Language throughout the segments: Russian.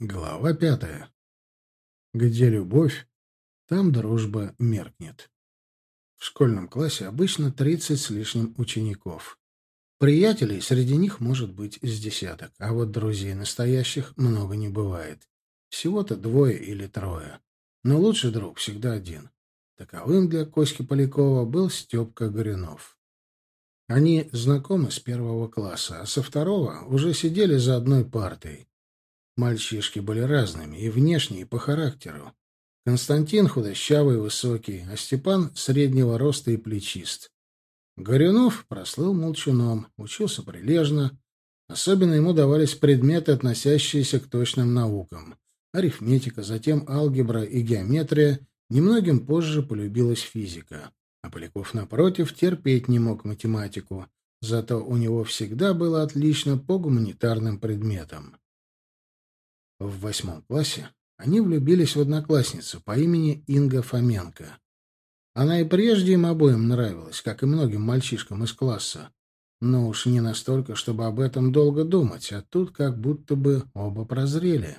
Глава пятая. Где любовь, там дружба меркнет. В школьном классе обычно тридцать с лишним учеников. Приятелей среди них может быть с десяток, а вот друзей настоящих много не бывает. Всего-то двое или трое. Но лучший друг всегда один. Таковым для Коськи Полякова был Степка Горюнов. Они знакомы с первого класса, а со второго уже сидели за одной партой. Мальчишки были разными, и внешне, и по характеру. Константин худощавый высокий, а Степан среднего роста и плечист. Горюнов прослыл молчуном, учился прилежно. Особенно ему давались предметы, относящиеся к точным наукам. Арифметика, затем алгебра и геометрия. Немногим позже полюбилась физика. А Поляков, напротив, терпеть не мог математику. Зато у него всегда было отлично по гуманитарным предметам. В восьмом классе они влюбились в одноклассницу по имени Инга Фоменко. Она и прежде им обоим нравилась, как и многим мальчишкам из класса. Но уж не настолько, чтобы об этом долго думать, а тут как будто бы оба прозрели.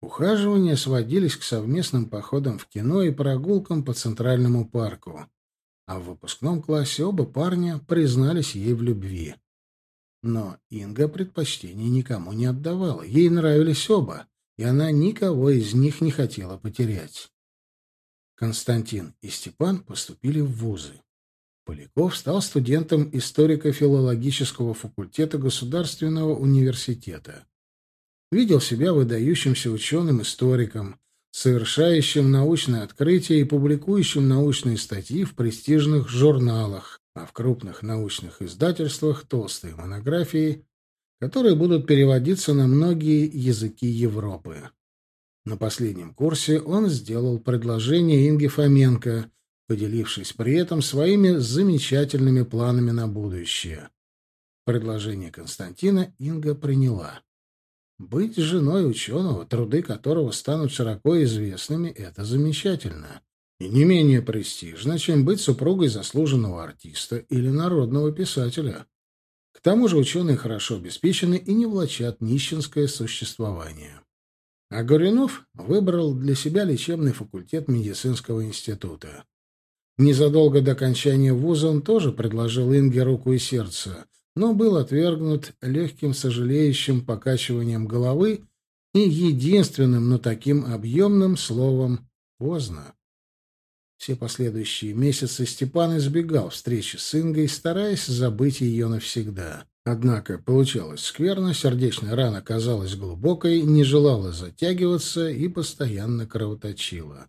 Ухаживания сводились к совместным походам в кино и прогулкам по Центральному парку. А в выпускном классе оба парня признались ей в любви. Но Инга предпочтений никому не отдавала. Ей нравились оба, и она никого из них не хотела потерять. Константин и Степан поступили в вузы. Поляков стал студентом историко-филологического факультета Государственного университета. Видел себя выдающимся ученым-историком, совершающим научные открытия и публикующим научные статьи в престижных журналах, а в крупных научных издательствах толстые монографии, которые будут переводиться на многие языки Европы. На последнем курсе он сделал предложение Инге Фоменко, поделившись при этом своими замечательными планами на будущее. Предложение Константина Инга приняла. Быть женой ученого, труды которого станут широко известными, это замечательно и не менее престижно, чем быть супругой заслуженного артиста или народного писателя. К тому же ученые хорошо обеспечены и не влачат нищенское существование. А Горюнов выбрал для себя лечебный факультет медицинского института. Незадолго до окончания вуза он тоже предложил Инге руку и сердце, но был отвергнут легким сожалеющим покачиванием головы и единственным, но таким объемным словом «поздно». Все последующие месяцы Степан избегал встречи с Ингой, стараясь забыть ее навсегда. Однако получалось скверно, сердечная рана казалась глубокой, не желала затягиваться и постоянно кровоточила.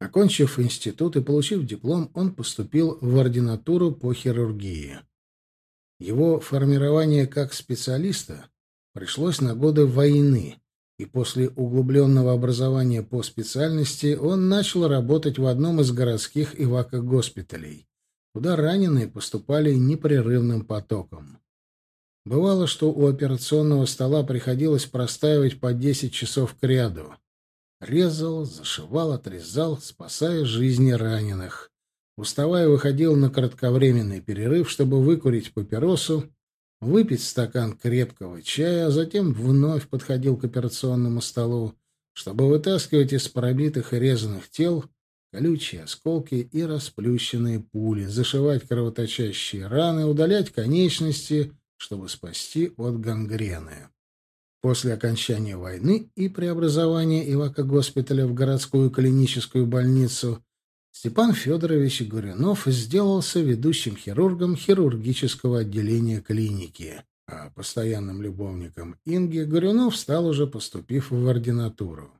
Окончив институт и получив диплом, он поступил в ординатуру по хирургии. Его формирование как специалиста пришлось на годы войны, и после углубленного образования по специальности он начал работать в одном из городских ивако-госпиталей, куда раненые поступали непрерывным потоком. Бывало, что у операционного стола приходилось простаивать по 10 часов к ряду. Резал, зашивал, отрезал, спасая жизни раненых. Уставая, выходил на кратковременный перерыв, чтобы выкурить папиросу выпить стакан крепкого чая, а затем вновь подходил к операционному столу, чтобы вытаскивать из пробитых и резаных тел колючие осколки и расплющенные пули, зашивать кровоточащие раны, удалять конечности, чтобы спасти от гангрены. После окончания войны и преобразования Ивако-госпиталя в городскую клиническую больницу Степан Федорович Горюнов сделался ведущим хирургом хирургического отделения клиники, а постоянным любовником Инги Горюнов стал уже поступив в ординатуру.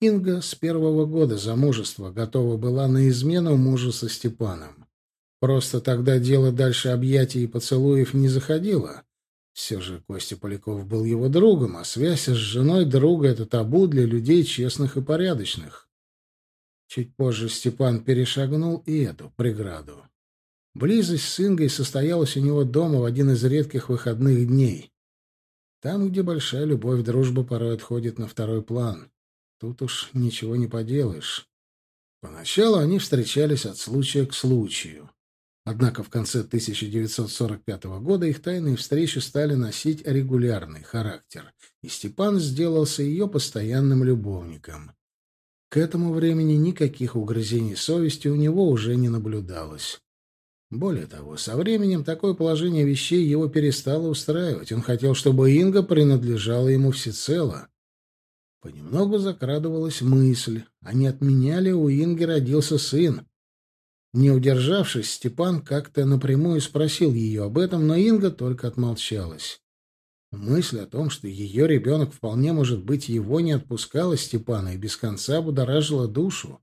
Инга с первого года замужества готова была на измену мужу со Степаном. Просто тогда дело дальше объятий и поцелуев не заходило. Все же Костя Поляков был его другом, а связь с женой друга — это табу для людей честных и порядочных. Чуть позже Степан перешагнул и эту преграду. Близость с Ингой состоялась у него дома в один из редких выходных дней. Там, где большая любовь, дружба порой отходит на второй план. Тут уж ничего не поделаешь. Поначалу они встречались от случая к случаю. Однако в конце 1945 года их тайные встречи стали носить регулярный характер, и Степан сделался ее постоянным любовником. К этому времени никаких угрызений совести у него уже не наблюдалось. Более того, со временем такое положение вещей его перестало устраивать. Он хотел, чтобы Инга принадлежала ему всецело. Понемногу закрадывалась мысль, а не отменяли у Инги родился сын. Не удержавшись, Степан как-то напрямую спросил ее об этом, но Инга только отмолчалась. Мысль о том, что ее ребенок вполне может быть его, не отпускала Степана и без конца будоражила душу.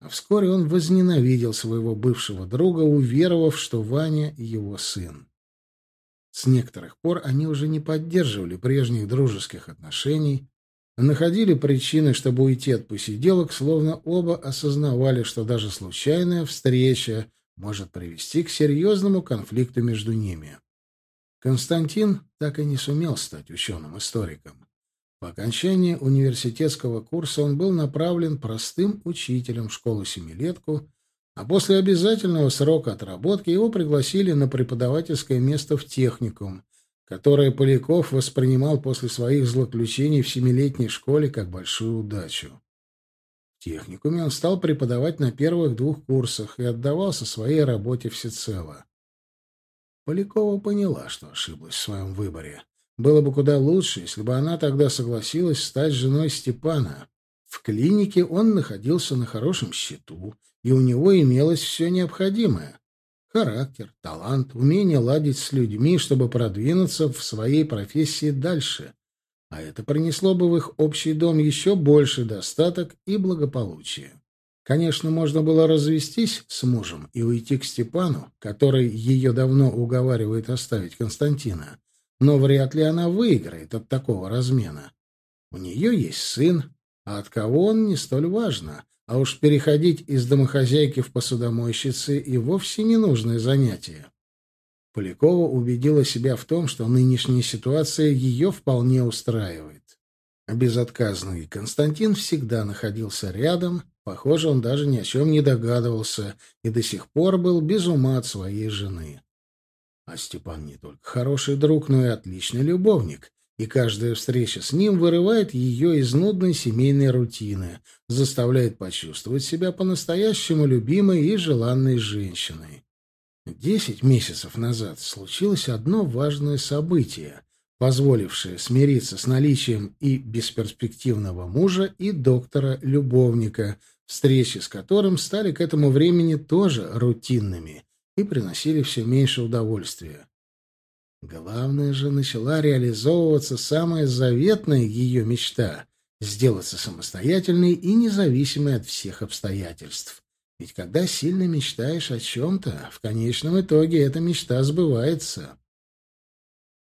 А вскоре он возненавидел своего бывшего друга, уверовав, что Ваня — его сын. С некоторых пор они уже не поддерживали прежних дружеских отношений, находили причины, чтобы уйти от посиделок, словно оба осознавали, что даже случайная встреча может привести к серьезному конфликту между ними. Константин так и не сумел стать ученым-историком. По окончании университетского курса он был направлен простым учителем в школу-семилетку, а после обязательного срока отработки его пригласили на преподавательское место в техникум, которое Поляков воспринимал после своих злоключений в семилетней школе как большую удачу. В техникуме он стал преподавать на первых двух курсах и отдавался своей работе всецело. Полякова поняла, что ошиблась в своем выборе. Было бы куда лучше, если бы она тогда согласилась стать женой Степана. В клинике он находился на хорошем счету, и у него имелось все необходимое. Характер, талант, умение ладить с людьми, чтобы продвинуться в своей профессии дальше. А это принесло бы в их общий дом еще больше достаток и благополучия. Конечно, можно было развестись с мужем и уйти к Степану, который ее давно уговаривает оставить Константина, но вряд ли она выиграет от такого размена. У нее есть сын, а от кого он не столь важно. А уж переходить из домохозяйки в посудомойщицы и вовсе не нужное занятие. Полякова убедила себя в том, что нынешняя ситуация ее вполне устраивает. Безотказный Константин всегда находился рядом, похоже, он даже ни о чем не догадывался и до сих пор был без ума от своей жены. А Степан не только хороший друг, но и отличный любовник, и каждая встреча с ним вырывает ее из нудной семейной рутины, заставляет почувствовать себя по-настоящему любимой и желанной женщиной. Десять месяцев назад случилось одно важное событие, позволившее смириться с наличием и бесперспективного мужа, и доктора-любовника, встречи с которым стали к этому времени тоже рутинными и приносили все меньше удовольствия. Главное же, начала реализовываться самая заветная ее мечта — сделаться самостоятельной и независимой от всех обстоятельств. Ведь когда сильно мечтаешь о чем-то, в конечном итоге эта мечта сбывается.